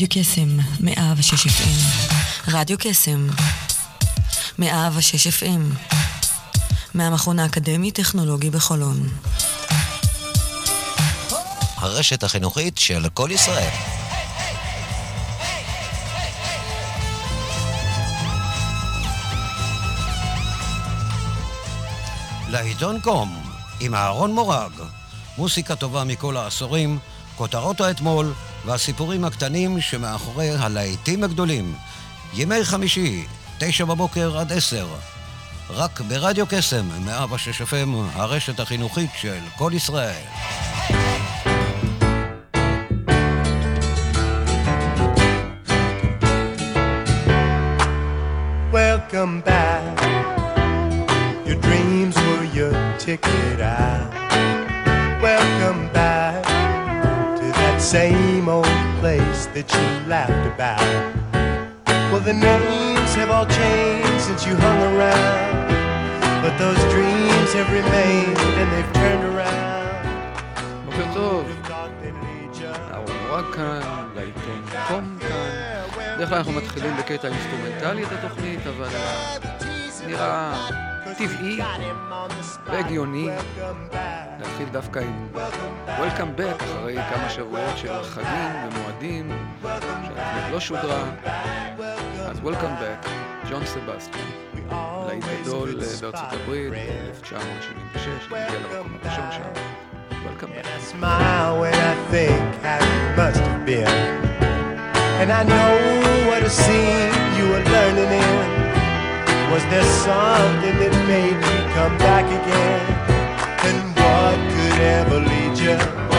רדיו קסם, מאה ושש FM. רדיו קסם, מאה ושש FM. מהמכון האקדמי-טכנולוגי בחולון. הרשת החינוכית של כל ישראל. לעיתון קום, עם אהרון מורג, מוסיקה טובה מכל העשורים, כותרות האתמול והסיפורים הקטנים שמאחורי הלהיטים הגדולים. ימי חמישי, תשע בבוקר עד עשר. רק ברדיו קסם, 106 FM, הרשת החינוכית של כל ישראל. Welcome back. Your dreams were your ticket out. Welcome back to that same that you laughed about. Well, the names have all changed since you hung around. But those dreams have remained and they've turned around. בוקר טוב, אהרון כאן, לעיתון קום כאן. בדרך כלל אנחנו מתחילים בקטע אינסטרומנטלי את התוכנית, אבל נראה טבעי והגיוני להתחיל דווקא עם Welcome Back אחרי כמה שבועות של חגים ומועדים שהתוכנית לא שודרה. אז Welcome Back, ג'ון סבסטיאן. להיט גדול בארצות הברית ב-1976, הגיע למקום הראשון שם. Welcome back. It. And I know what a scene Was there something that made you come back again? And what could ever lead you?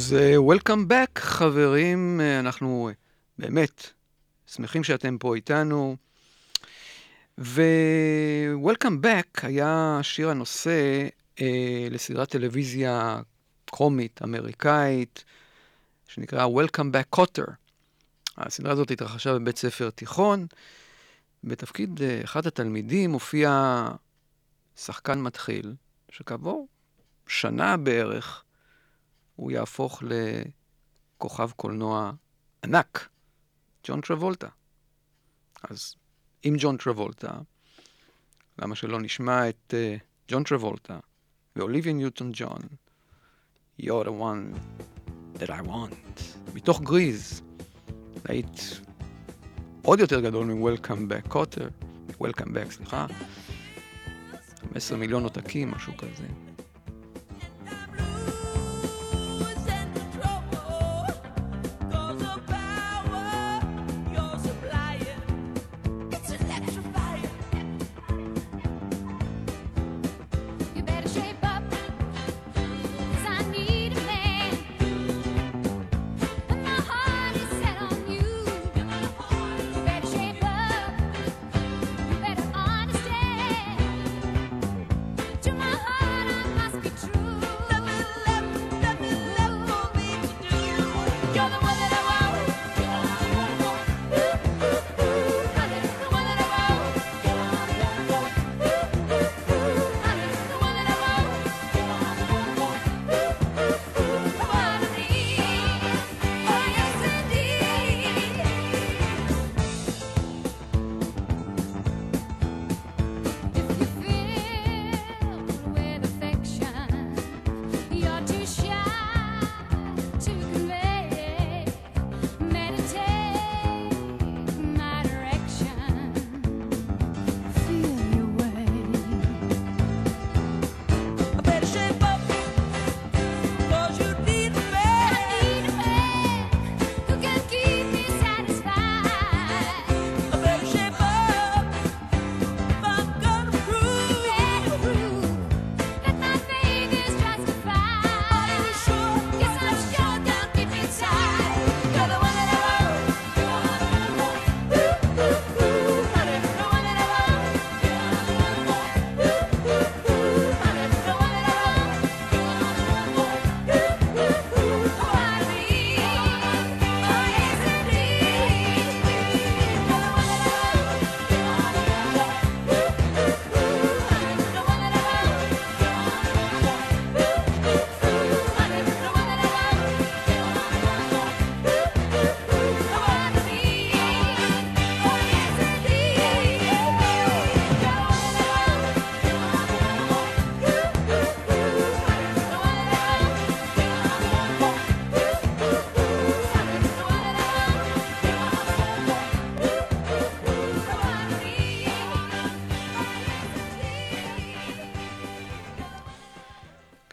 אז uh, Welcome back, חברים, uh, אנחנו uh, באמת שמחים שאתם פה איתנו. ו-Welcome back היה שיר הנושא uh, לסדרת טלוויזיה קומית אמריקאית, שנקרא Welcome back Cotter. הסדרה הזאת התרחשה בבית ספר תיכון. בתפקיד uh, אחד התלמידים הופיע שחקן מתחיל, שכעבור שנה בערך הוא יהפוך לכוכב קולנוע ענק, ג'ון טרבולטה. אז עם ג'ון טרבולטה, למה שלא נשמע את uh, ג'ון טרבולטה ואוליביה ניוטון ג'ון, You're the one that I want, מתוך גריז, להיט עוד יותר גדול מ-Welcome back Cotter, Welcome back, סליחה, 15 מיליון עותקים, משהו כזה.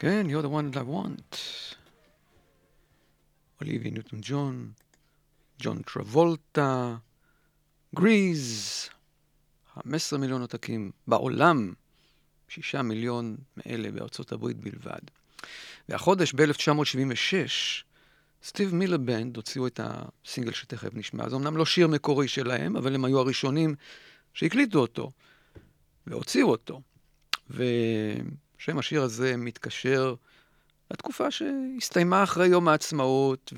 כן, you're the one that I want. אוליבי ניוטון ג'ון, ג'ון טרבולטה, גריז, 15 מיליון עותקים בעולם, 6 מיליון מאלה בארצות הברית בלבד. והחודש ב-1976, סטיב מילבנד הוציאו את הסינגל שתכף נשמע. זה אמנם לא שיר מקורי שלהם, אבל הם היו הראשונים שהקליטו אותו והוציאו אותו. ו... שם השיר הזה מתקשר לתקופה שהסתיימה אחרי יום העצמאות,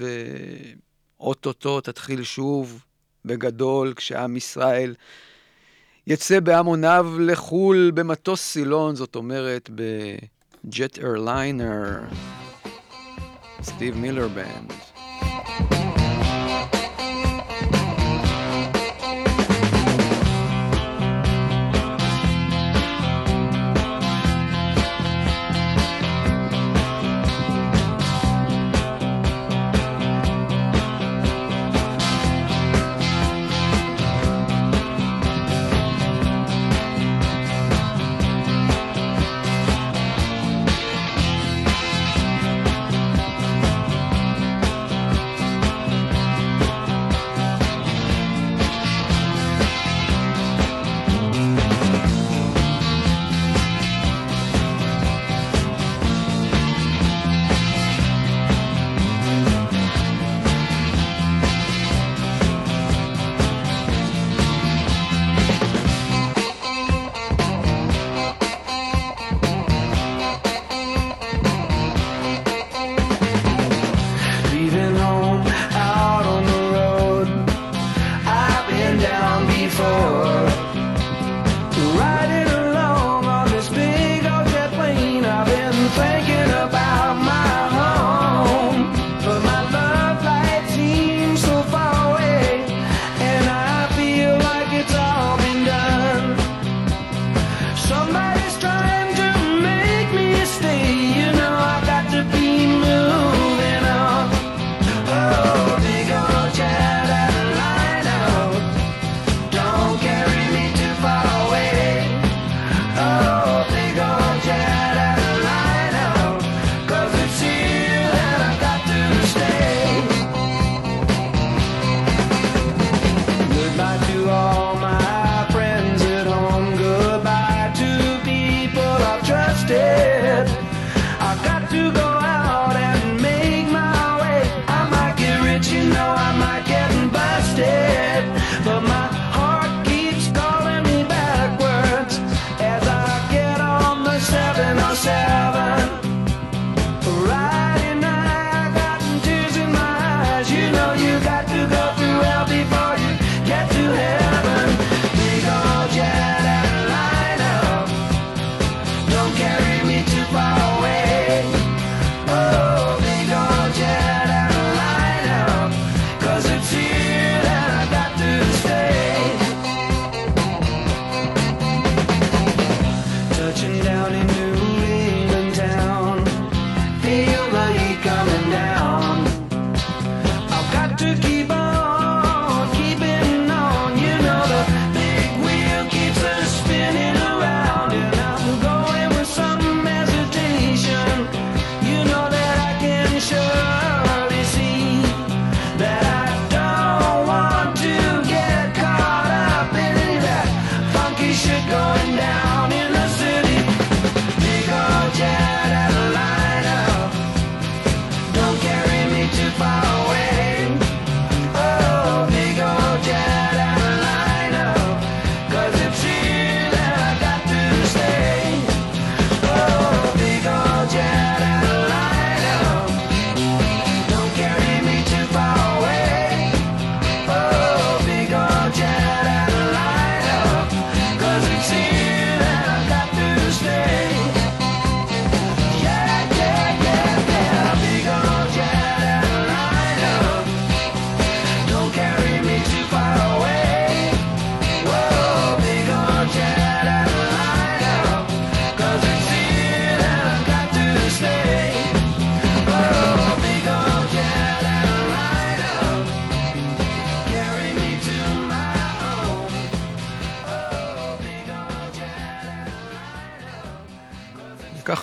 ואו-טו-טו תתחיל שוב בגדול, כשעם ישראל יצא בהמוניו לחו"ל במטוס סילון, זאת אומרת ב Jet Airliner, סטיב מילר בנד.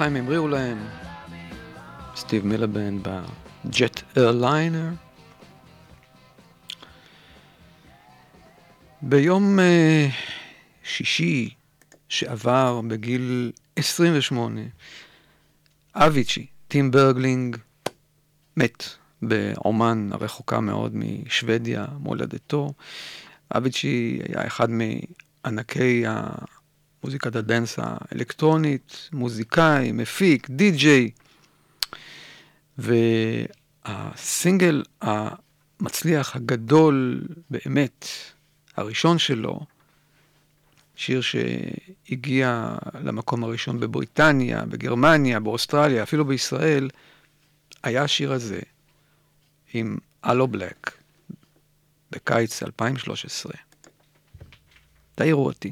בינתיים המריאו להם סטיב מילבן בג'ט איירליינר. ביום uh, שישי שעבר, בגיל 28, אביצ'י, טים ברגלינג, מת בעומאן הרחוקה מאוד משוודיה, מולדתו. אביצ'י היה אחד מענקי ה... המוזיקת הדנס האלקטרונית, מוזיקאי, מפיק, די-ג'יי. והסינגל המצליח הגדול באמת, הראשון שלו, שיר שהגיע למקום הראשון בבריטניה, בגרמניה, באוסטרליה, אפילו בישראל, היה השיר הזה עם אלו בלק בקיץ 2013. תעירו אותי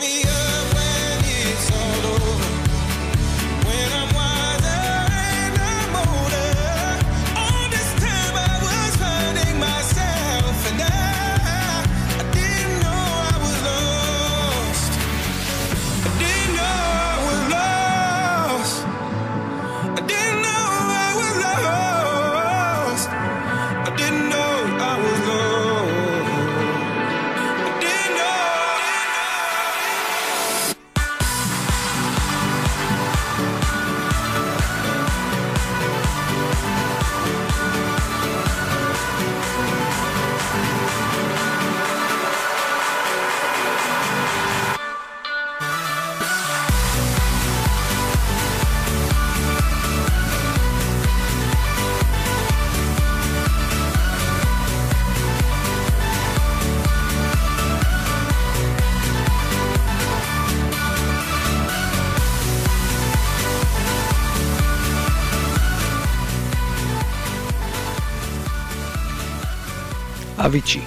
Me up אביצ'י.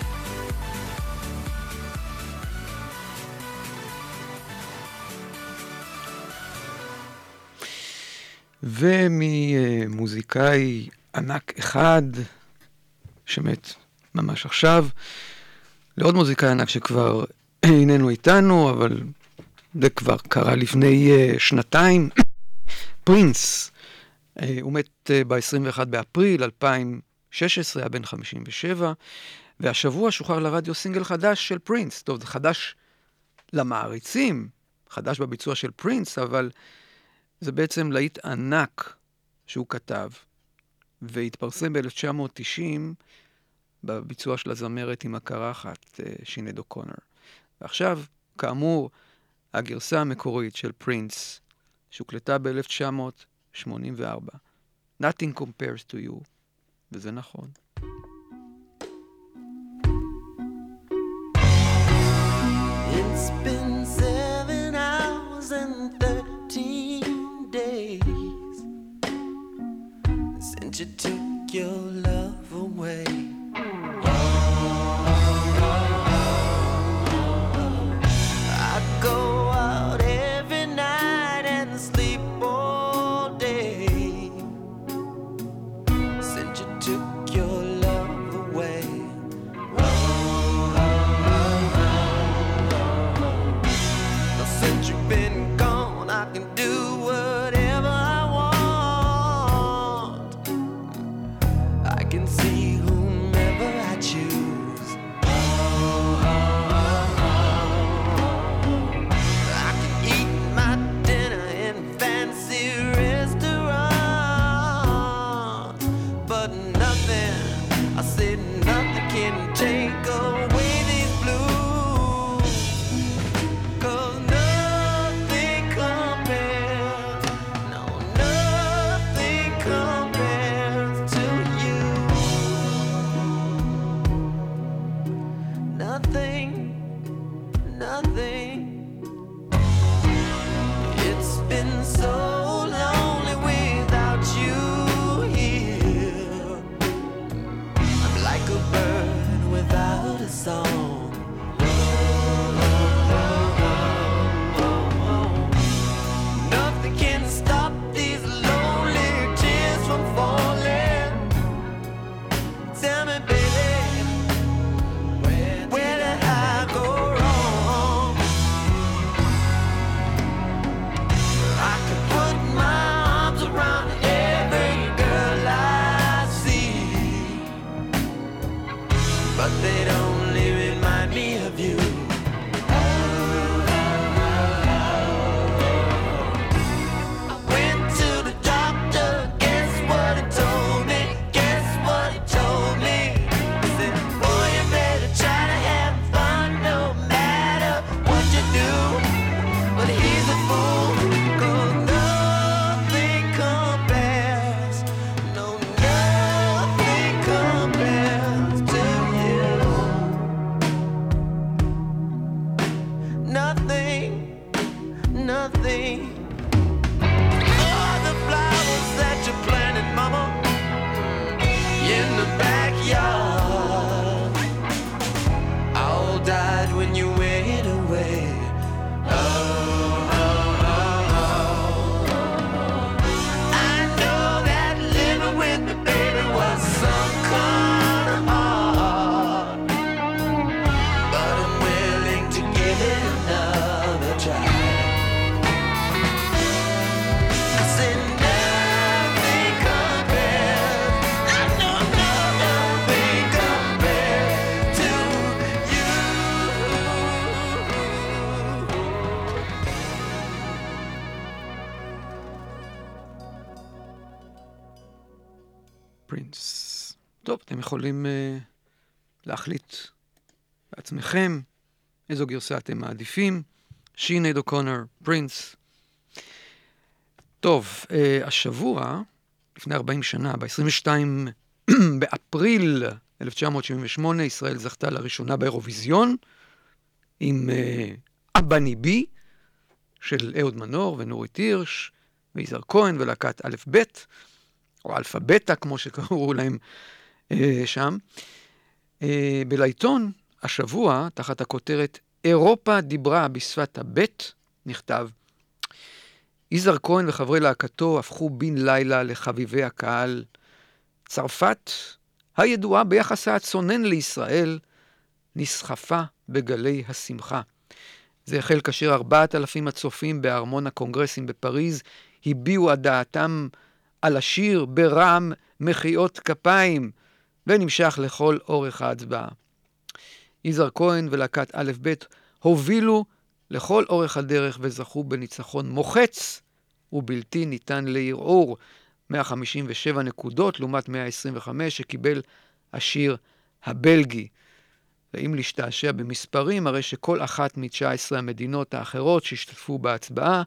וממוזיקאי ענק אחד שמת ממש עכשיו, לעוד מוזיקאי ענק שכבר איננו איתנו, אבל זה כבר קרה לפני uh, שנתיים. פרינס, uh, הוא מת uh, ב-21 באפריל 2016, היה בן 57, והשבוע שוחרר לרדיו סינגל חדש של פרינס. טוב, זה חדש למעריצים, חדש בביצוע של פרינס, אבל זה בעצם להיט ענק שהוא כתב, והתפרסם ב-1990 בביצוע של הזמרת עם הקרחת, אה, שינד אוקונר. ועכשיו, כאמור, הגרסה המקורית של פרינס, שהוקלטה ב-1984. Nothing compares to you, וזה נכון. should take your nothing. יכולים uh, להחליט לעצמכם איזו גרסה אתם מעדיפים. שינד אוקונר, פרינס. טוב, uh, השבוע, לפני 40 שנה, ב-22 באפריל 1978, ישראל זכתה לראשונה באירוויזיון עם uh, אבא ניבי של אהוד מנור ונורית הירש ויזהר כהן ולהקת א' ב'. או אלפא בטא, כמו שקראו להם שם. אה, בלהיטון, השבוע, תחת הכותרת אירופה דיברה בשפת הבט, נכתב, יזהר כהן וחברי להקתו הפכו בן לילה לחביבי הקהל. צרפת הידועה ביחסה הצונן לישראל, נסחפה בגלי השמחה. זה החל כאשר ארבעת אלפים הצופים בארמון הקונגרסים בפריז הביעו את דעתם על השיר ברעם מחיאות כפיים, ונמשך לכל אורך ההצבעה. יזהר כהן ולהקת א' ב' הובילו לכל אורך הדרך וזכו בניצחון מוחץ ובלתי ניתן לערעור. 157 נקודות לעומת 125 שקיבל השיר הבלגי. ואם להשתעשע במספרים, הרי שכל אחת מ-19 המדינות האחרות שהשתתפו בהצבעה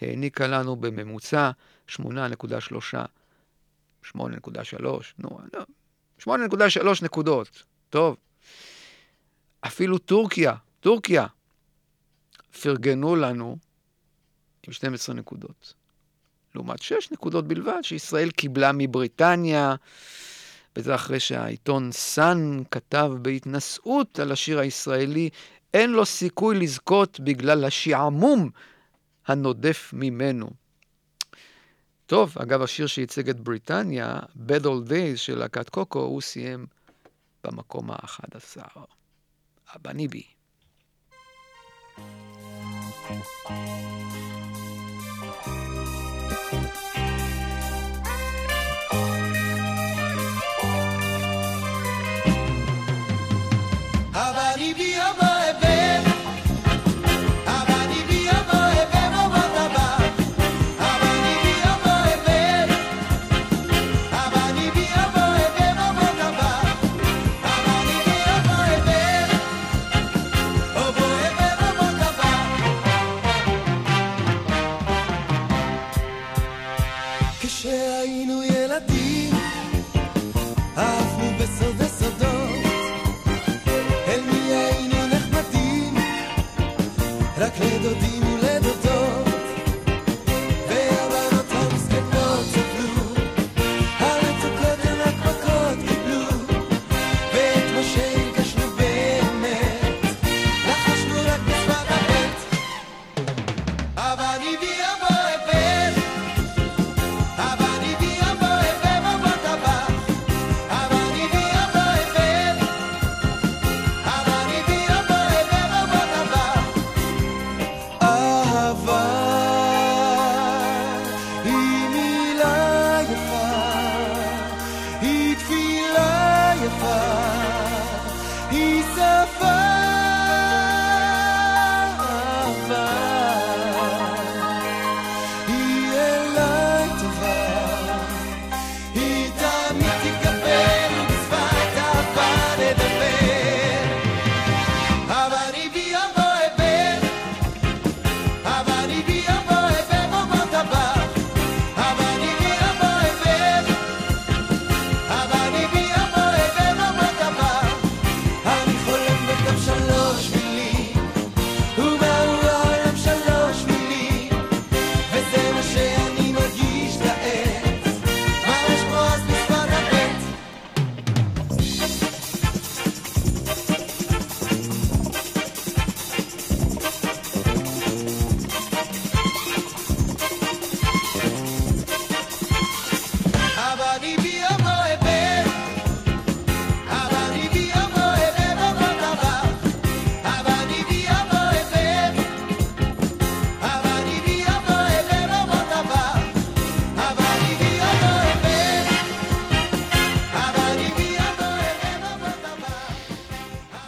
העניקה לנו בממוצע 8.3, 8.3, נו, לא, 8.3 נקודות. טוב. אפילו טורקיה, טורקיה, פרגנו לנו עם 12 נקודות. לעומת 6 נקודות בלבד שישראל קיבלה מבריטניה, וזה אחרי שהעיתון סאן כתב בהתנשאות על השיר הישראלי, אין לו סיכוי לזכות בגלל השעמום הנודף ממנו. טוב, אגב, השיר שייצג את בריטניה, Bad Old Days של להקת קוקו, הוא סיים במקום ה-11. הבני בי. Habari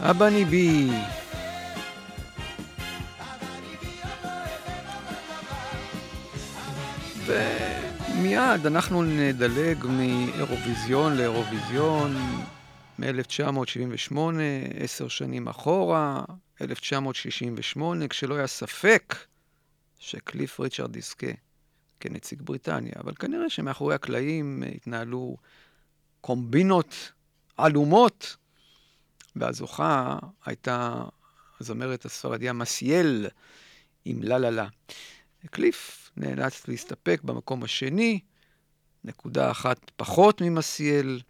הבא הבני בי. ומיד אנחנו נדלג מאירוויזיון לאירוויזיון מ-1978, עשר שנים אחורה, 1968, כשלא היה ספק שקליף ריצ'רד יזכה כנציג בריטניה, אבל כנראה שמאחורי הקלעים התנהלו קומבינות עלומות, והזוכה הייתה הזמרת הספרדיה מסיאל עם לה לה לה. קליף נאלץ להסתפק במקום השני, נקודה אחת פחות ממסיאל,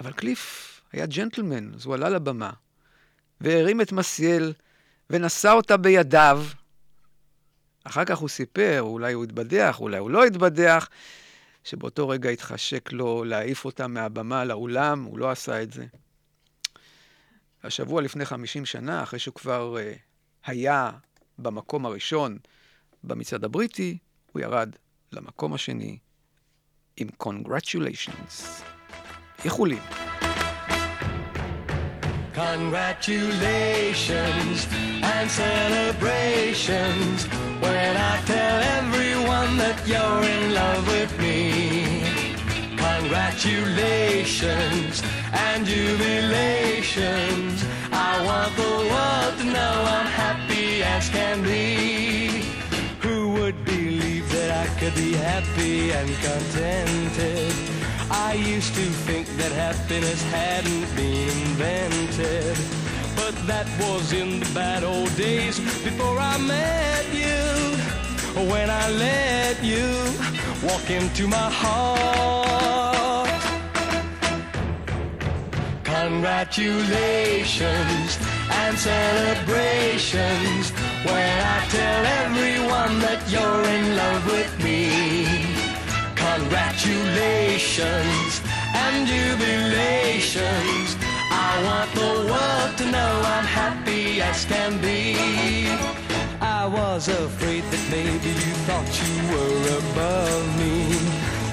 אבל קליף היה ג'נטלמן, אז הוא עלה לבמה והרים את מסיאל ונשא אותה בידיו. אחר כך הוא סיפר, אולי הוא התבדח, אולי הוא לא התבדח, שבאותו רגע התחשק לו להעיף אותה מהבמה לאולם, הוא לא עשה את זה. השבוע לפני 50 שנה, אחרי שהוא כבר uh, היה במקום הראשון במצעד הבריטי, הוא ירד למקום השני עם Congratulations. איחולים. Congratulations and celebrations when I tell everyone that you're in love with me. Congratulations and jubilations. I want the world to know I'm happy as can be. Who would believe that I could be happy and contented? I used to think that happiness hadn't been invented. But that was in the bad old days before I met you. When I let you walk into my heart. Congratulations and celebrations when I tell everyone that you're in love with me. Congratulations and jubilations. I want the world to know I'm happy as can be. I was afraid that maybe you thought you were above me.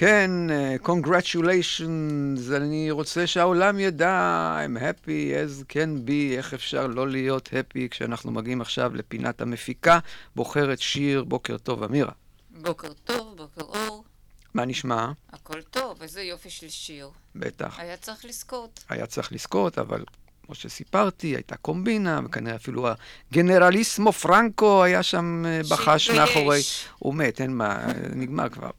כן, uh, congratulations, אני רוצה שהעולם ידע, I'm happy as can be, איך אפשר לא להיות happy כשאנחנו מגיעים עכשיו לפינת המפיקה, בוחרת שיר, בוקר טוב, אמירה. בוקר טוב, בוקר אור, מה נשמע? הכל טוב, איזה יופי של שיר. בטח. היה צריך לזכות. היה צריך לזכות, אבל כמו שסיפרתי, הייתה קומבינה, וכנראה אפילו הגנרליסמו פרנקו היה שם אה, בחש. מאחורי. הוא מת, אין מה, נגמר כבר.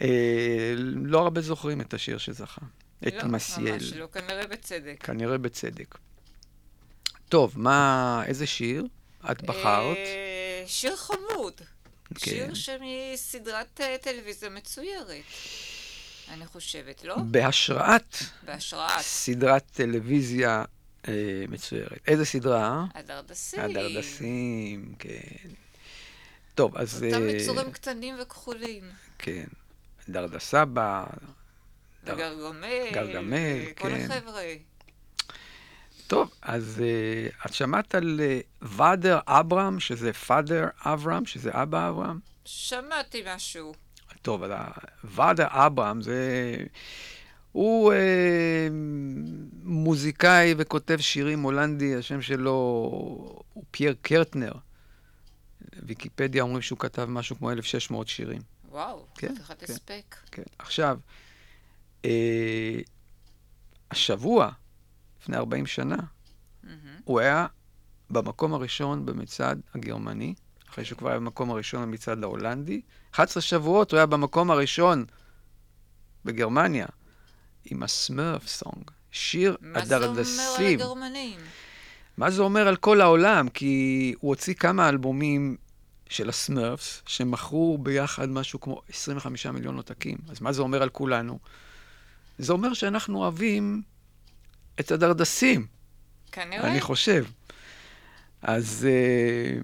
אה, לא הרבה זוכרים את השיר שזכה. את לא, מסיאל. ממש לא, כנראה בצדק. כנראה בצדק. טוב, מה, איזה שיר את בחרת? אה, שיר חמוד. כן. שיר שמסדרת אה, טלוויזיה מצוירת. אני חושבת, לא? בהשראת בהשראת סדרת טלוויזיה אה, מצוירת. איזה סדרה? הדרדסים. הדרדסים, כן. טוב, אז... אותם אה, יצורים קטנים וכחולים. כן. דרדסבא, דר- וגרגמל. גרגמל, כל כן. החבר'ה. טוב, אז uh, את שמעת על uh, ואדר אברהם, שזה פאדר אברהם, שזה אבא אברהם? שמעתי משהו. טוב, אז ואדר אברהם זה... הוא uh, מוזיקאי וכותב שירים הולנדי, השם שלו הוא פייר קרטנר. ויקיפדיה אומרים שהוא כתב משהו כמו 1,600 שירים. וואו, כן, חתיכת כן. הספק. כן. עכשיו, אה, השבוע, לפני 40 שנה, הוא היה במקום הראשון במצעד הגרמני, אחרי שהוא כבר היה במקום הראשון במצעד ההולנדי. 11 שבועות הוא היה במקום הראשון בגרמניה, עם הסמרף סונג, שיר מה זה אומר על הדרדסים. הגרמנים? מה זה אומר על כל העולם? כי הוא הוציא כמה אלבומים של הסמרפס, שמכרו ביחד משהו כמו 25 מיליון עותקים. אז מה זה אומר על כולנו? זה אומר שאנחנו אוהבים את הדרדסים, כנראה. אני חושב. אז אה,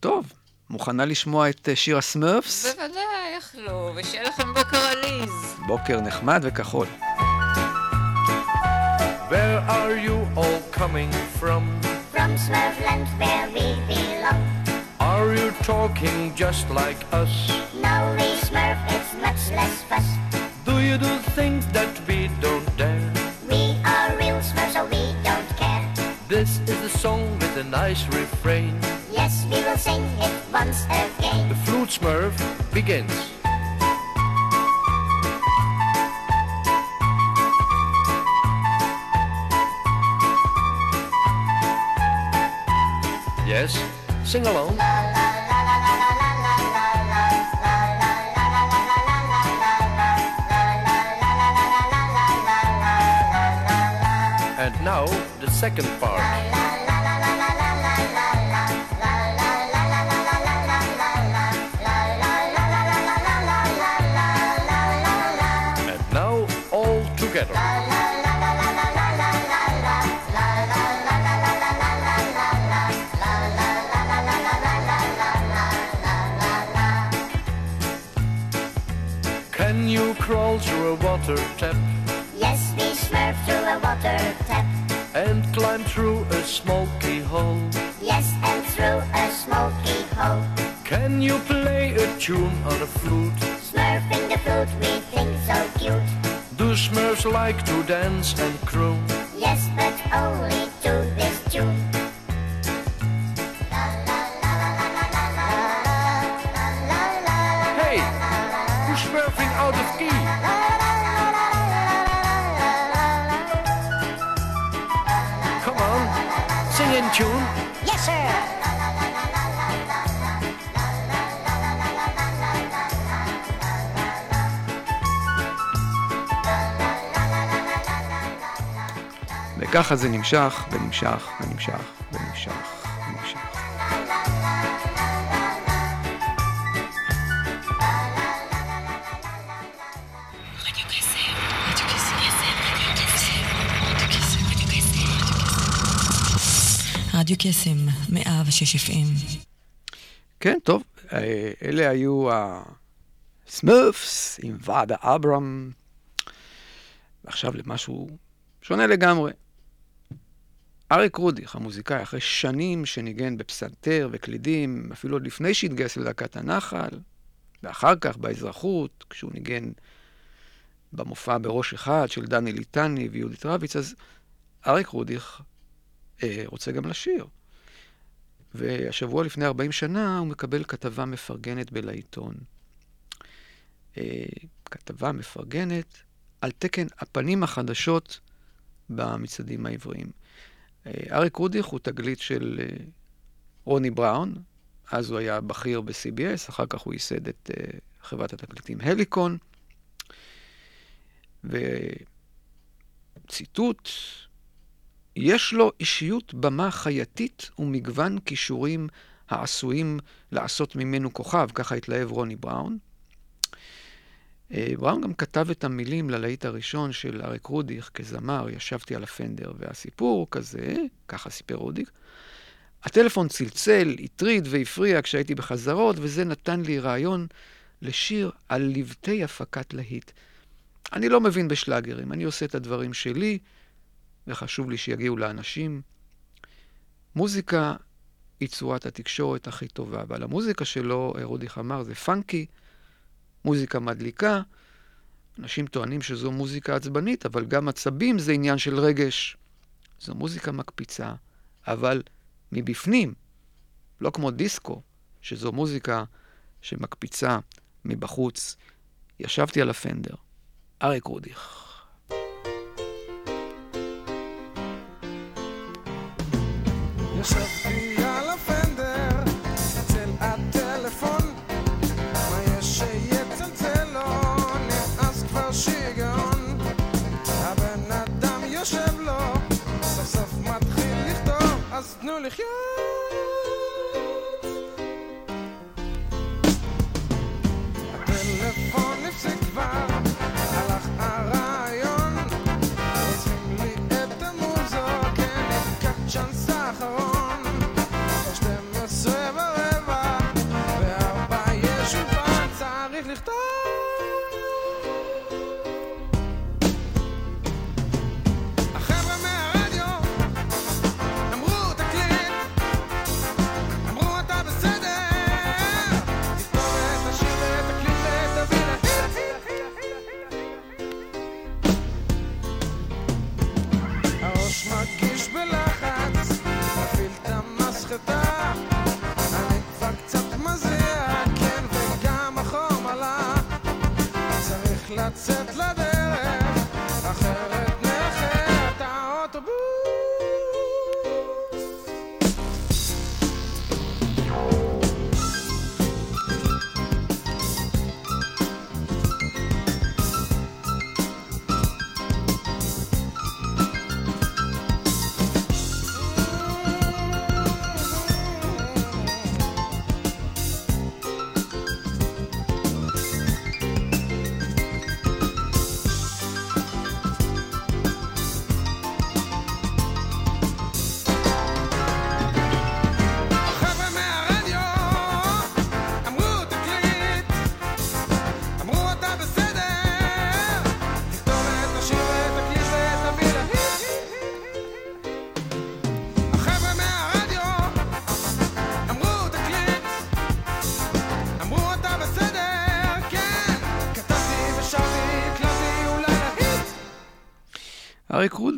טוב, מוכנה לשמוע את אה, שיר הסמרפס? בוודאי, איך לא, ושיהיה לכם בוקר עליז. בוקר נחמד וכחול. Where are you all coming from? From Smurfland where we belong. Are you talking just like us? No, we Smurf, it's much less fuss. Do you do things that we don't dare? We are real Smurfs, so we don't care. This is a song with a nice refrain. Yes, we will sing it once again. The flute smurf begins. Yes, sing along. And now the second part. And now all together. Can you crawl through a water tap a water tap. and climb through a smoky hole? Yes, and through a smoky hole. Can you play a tune on a flute? Smurfing the flute, we think so cute. Do Smurfs like to dance and croon? Yes, but only to this tune. Hey, you're Smurfing out of key. In tune. Yes, sir. וככה זה נמשך, ונמשך, ונמשך, רדיו קסם, 106 FM. כן, טוב, אה, אלה היו הסמרפס עם ועד האברהם. ועכשיו למשהו שונה לגמרי. אריק רודיך, המוזיקאי, אחרי שנים שניגן בפסנתר וקלידים, אפילו עוד לפני שהתגייס ללהקת הנחל, ואחר כך באזרחות, כשהוא ניגן במופע בראש אחד של דני ליטני ויהודית רביץ, אז אריק רודיך רוצה גם לשיר. והשבוע לפני 40 שנה הוא מקבל כתבה מפרגנת בלעיתון. אה, כתבה מפרגנת על תקן הפנים החדשות במצעדים העבריים. אה, אריק רודיך הוא תגלית של אה, רוני בראון, אז הוא היה בכיר ב-CBS, אחר כך הוא ייסד את אה, חברת התקליטים הליקון. וציטוט, יש לו אישיות במה חייתית ומגוון כישורים העשויים לעשות ממנו כוכב, ככה התלהב רוני בראון. אה, בראון גם כתב את המילים ללהיט הראשון של אריק רודיך כזמר, ישבתי על הפנדר, והסיפור כזה, ככה סיפר רודיך, הטלפון צלצל, הטריד והפריע כשהייתי בחזרות, וזה נתן לי רעיון לשיר על לבטי הפקת להיט. אני לא מבין בשלאגרים, אני עושה את הדברים שלי, וחשוב לי שיגיעו לאנשים. מוזיקה היא צורת התקשורת הכי טובה, ועל המוזיקה שלו, רודיך אמר, זה פאנקי, מוזיקה מדליקה. אנשים טוענים שזו מוזיקה עצבנית, אבל גם עצבים זה עניין של רגש. זו מוזיקה מקפיצה, אבל מבפנים, לא כמו דיסקו, שזו מוזיקה שמקפיצה מבחוץ. ישבתי על הפנדר. אריק רודיך. לכתוב, אז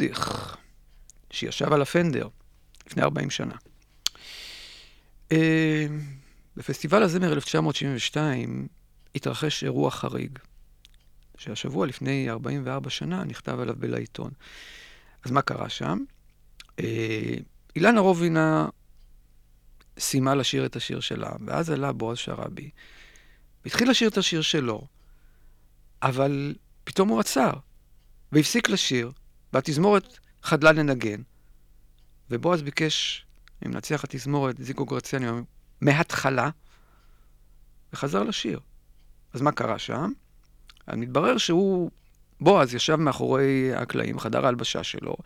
רודיך, שישב על הפנדר לפני 40 שנה. אה, בפסטיבל הזמר 1972 התרחש אירוע חריג, שהשבוע לפני 44 שנה נכתב עליו בלעיתון. אז מה קרה שם? אה, אילנה רובינה סיימה לשיר את השיר שלה, ואז עלה בועז שראבי, והתחיל לשיר את השיר שלו, אבל פתאום הוא עצר, והפסיק לשיר, והתזמורת חדלה לנגן, ובועז ביקש ממנצח התזמורת, זיקו גרציאני, מההתחלה, וחזר לשיר. אז מה קרה שם? אז מתברר שהוא, בועז, ישב מאחורי הקלעים, חדר ההלבשה שלו,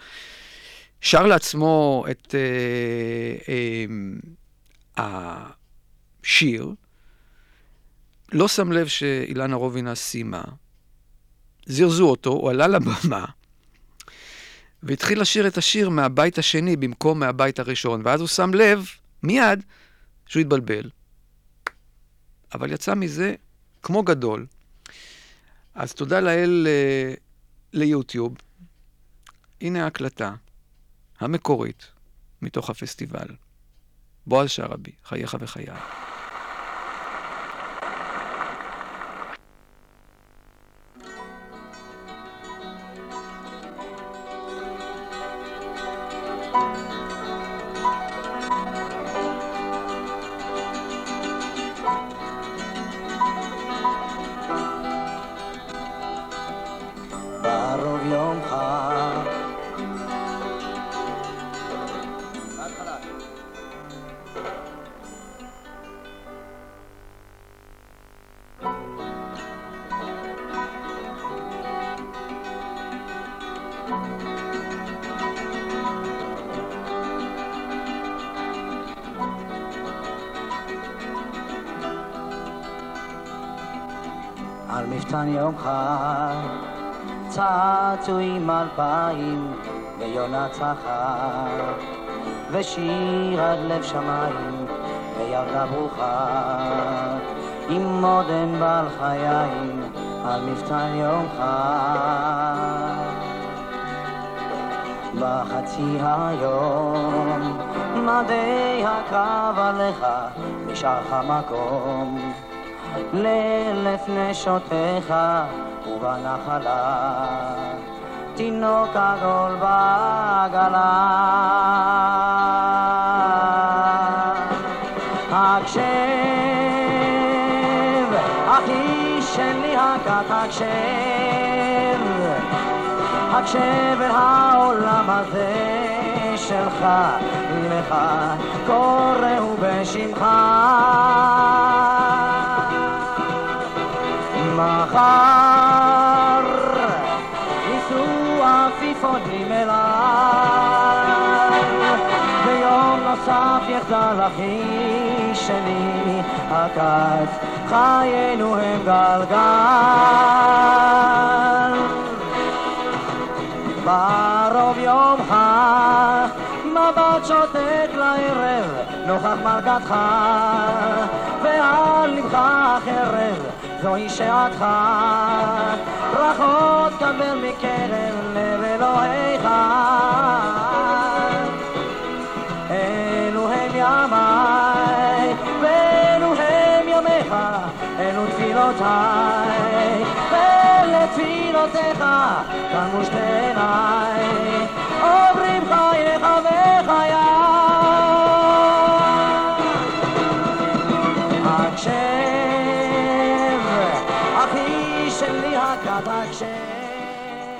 שר לעצמו את אה, אה, השיר, לא שם לב שאילנה רובינה סיימה, זירזו אותו, הוא עלה לבמה, והתחיל לשיר את השיר מהבית השני במקום מהבית הראשון, ואז הוא שם לב מיד שהוא התבלבל. אבל יצא מזה כמו גדול. אז תודה לאל אה, ליוטיוב. הנה ההקלטה המקורית מתוך הפסטיבל. בועז שרעבי, חייך וחיי. יום עם אלפיים ויונה צחק ושיר עד לב שמיים וילדה ברוכה עם מודם בעל חיים על מפתן חג בחצי היום מדי הקרב עליך נשאר לך מקום לאלף נשותיך ובנחלה. תינוק עגול בעגלה. הקשב אחי שלי הקט הקשב. הקשב אל העולם הזה שלך לך קוראו בשמך אחי שלי הכת חיינו הם גלגל. בערוב יום חג מבט שותק לערב נוכח מלכתך ועל לבך חרב זוהי שעתך. ברכות קבל מקרב לב אלוהיך ימיי ואלו הם ימיך אלו תפילותיי ולתפילותיך קמו שתי עיניי חייך וחיי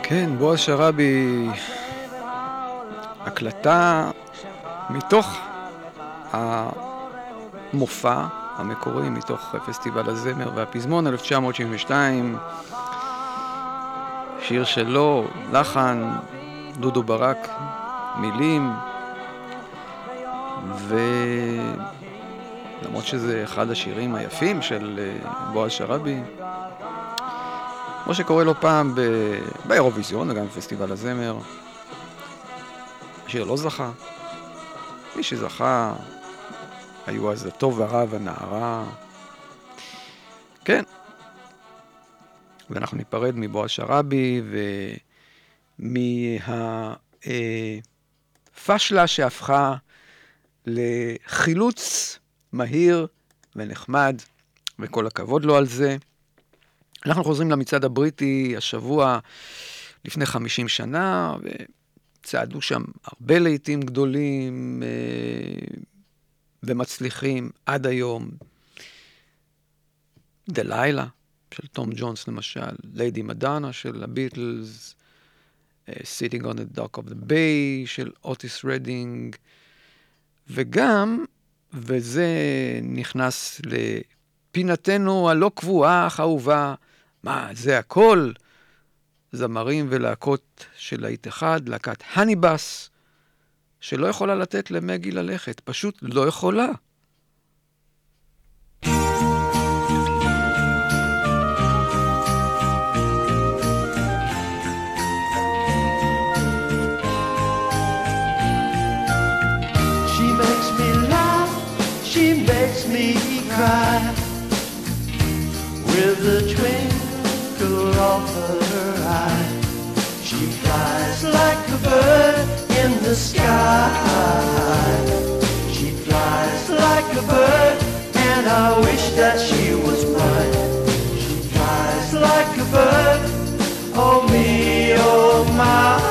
כן, בועז שראבי, הקלטה מתוך המופע המקורי, מתוך פסטיבל הזמר והפזמון 1972, שיר שלו, לחן, דודו ברק, מילים, ולמרות שזה אחד השירים היפים של אה, בועז שראבי, כמו שקורה לא פעם ב... באירוויזיון וגם בפסטיבל הזמר. השיר לא זכה. מי שזכה היו אז הטוב והרע והנערה. כן. ואנחנו ניפרד מבועז שראבי, מהפשלה שהפכה לחילוץ מהיר ונחמד, וכל הכבוד לו על זה. אנחנו חוזרים למצעד הבריטי השבוע לפני 50 שנה, וצעדו שם הרבה להיטים גדולים אה, ומצליחים עד היום. דלילה של תום ג'ונס למשל, Lady Madonna של הביטלס, on the Dock of the Bay של אוטיס רדינג, וגם, וזה נכנס לפינתנו הלא קבועה אך אהובה, מה, זה הכל? זמרים ולהקות של להיט אחד, להקת הניבאס, שלא יכולה לתת למגי ללכת, פשוט לא יכולה. The sky. She flies like a bird, and I wish that she was mine. She flies like a bird, oh me, oh my,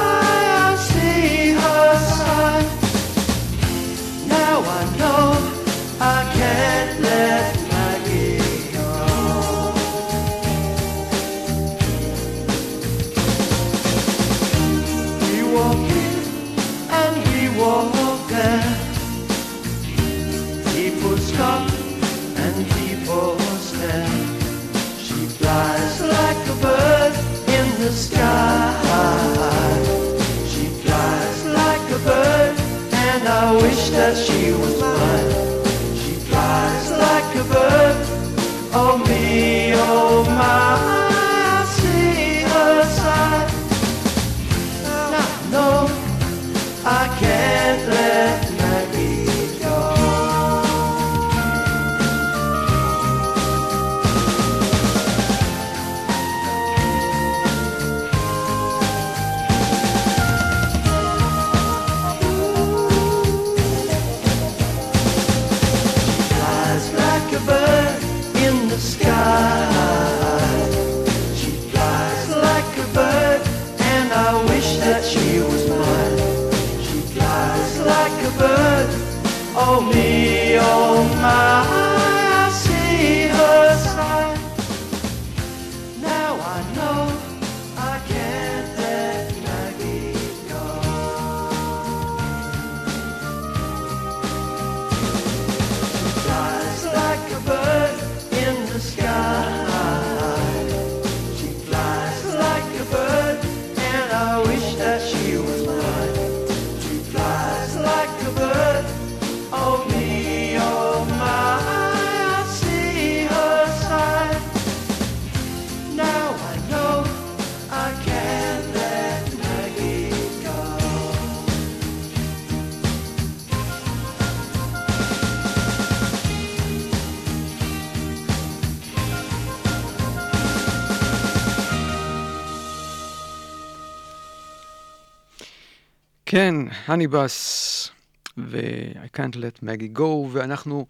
כן, הניבאס ו-I can't let Maggie go, ואנחנו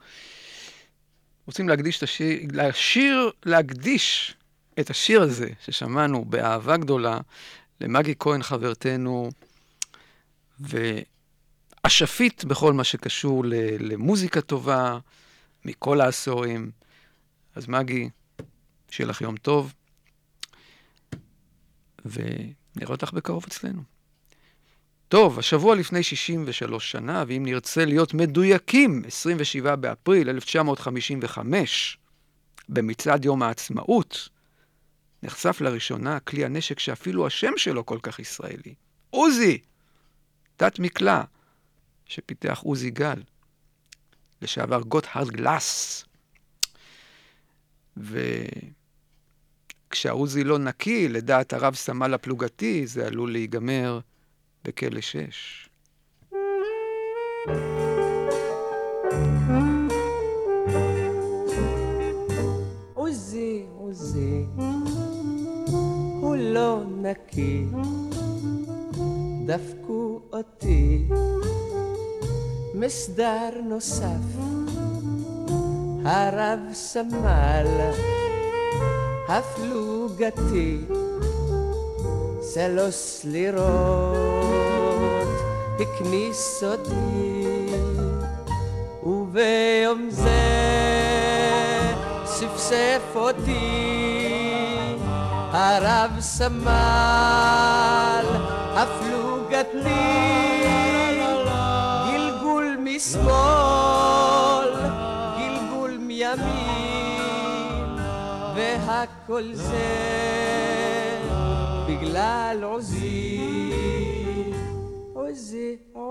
רוצים להקדיש את השיר, לשיר, להקדיש את השיר הזה ששמענו באהבה גדולה למגי כהן חברתנו, ואשפית בכל מה שקשור למוזיקה טובה מכל העשורים. אז מגי, שיהיה לך יום טוב, ונראה אותך בקרוב אצלנו. טוב, השבוע לפני 63 שנה, ואם נרצה להיות מדויקים, 27 באפריל 1955, במצעד יום העצמאות, נחשף לראשונה כלי הנשק שאפילו השם שלו כל כך ישראלי. עוזי! תת מקלע, שפיתח עוזי גל, לשעבר גוטהרד גלאס. וכשהעוזי לא נקי, לדעת הרב סמל הפלוגתי, זה עלול להיגמר בכלא שש. עוזי, עוזי, הוא לא נקי, דפקו אותי מסדר נוסף. הרב סמל הפלוגתי סלוס לירות הכניס אותי וביום זה ספסף אותי. הרב סמל הפלוגתי גלגול משמאל גלגול מימין והכל זה בגלל עוזי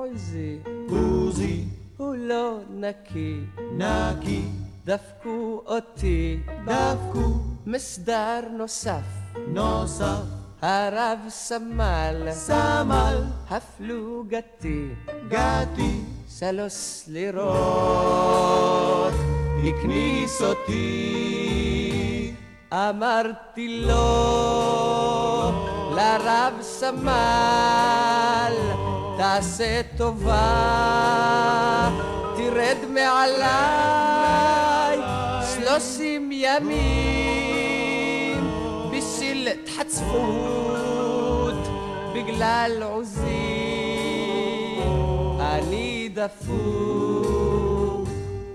עוזי עוזי הוא לא נקי. נקי. דפקו אותי. דפקו. מסדר נוסף. נוסף. הרב סמל. סמל. הפלוגתי. גתי. סלוס לירות. הכניס אותי. אמרתי לו לרב סמל תעשה טובה תרד מעליי שלושים ימים בשביל התחצפות בגלל עוזי. אני דפוק.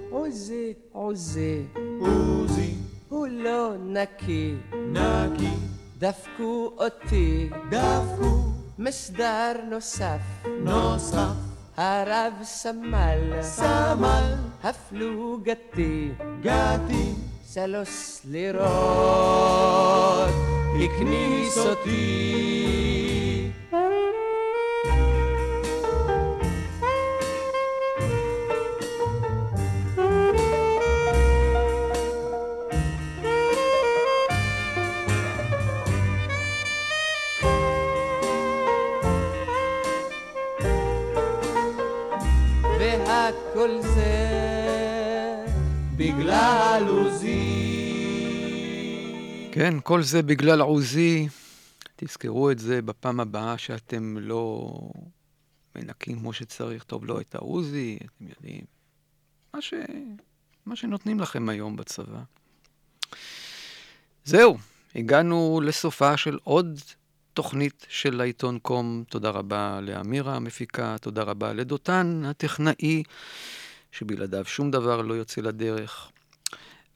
עוזי עוזי עוזי. הוא לא נקי. נקי. דפקו אותי. דפקו מסדר נוסף. נוסף. הרב סמל. סמל. הפלוגתי גתי. סלוס לירות. הכניס אותי כן, כל זה בגלל עוזי. תזכרו את זה בפעם הבאה שאתם לא מנקים כמו שצריך. טוב, לא את העוזי, אתם יודעים. מה, ש... מה שנותנים לכם היום בצבא. זהו, הגענו לסופה של עוד תוכנית של העיתון קום. תודה רבה לאמירה המפיקה, תודה רבה לדותן הטכנאי, שבלעדיו שום דבר לא יוצא לדרך.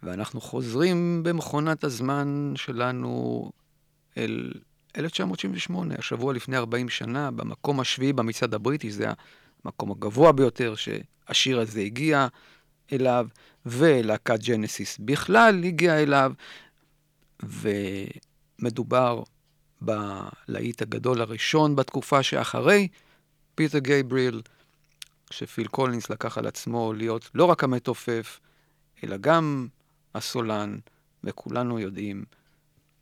ואנחנו חוזרים במכונת הזמן שלנו אל 1978, השבוע לפני 40 שנה, במקום השביעי במצעד הבריטי, זה המקום הגבוה ביותר שהשיר הזה הגיע אליו, ולהקת ג'נסיס בכלל הגיעה אליו, ומדובר בלהיט הגדול הראשון בתקופה שאחרי פיטר גייבריל, כשפיל קולינס לקח על עצמו להיות לא רק המתופף, אלא גם הסולן, וכולנו יודעים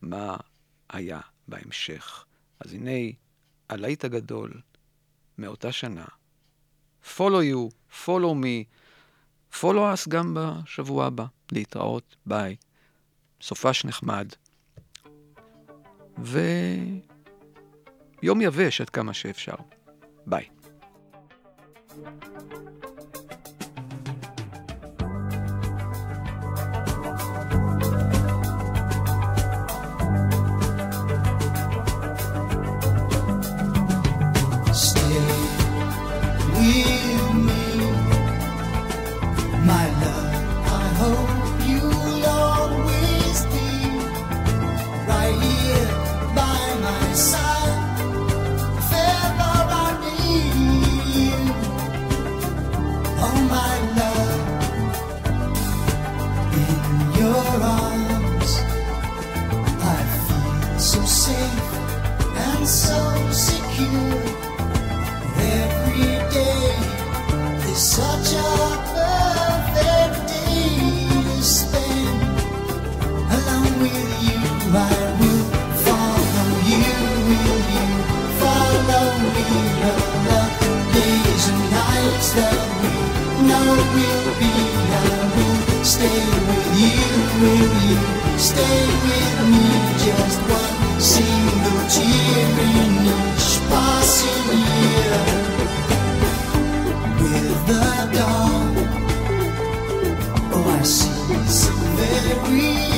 מה היה בהמשך. אז הנה הלהיט הגדול מאותה שנה, follow you, follow me, follow us גם בשבוע הבא. להתראות, ביי. סופש נחמד. ויום יבש עד כמה שאפשר. ביי. Stay what will be now will stay with you, with you, stay with me. Just one single tear in each passing year. With the dawn, oh I see so very.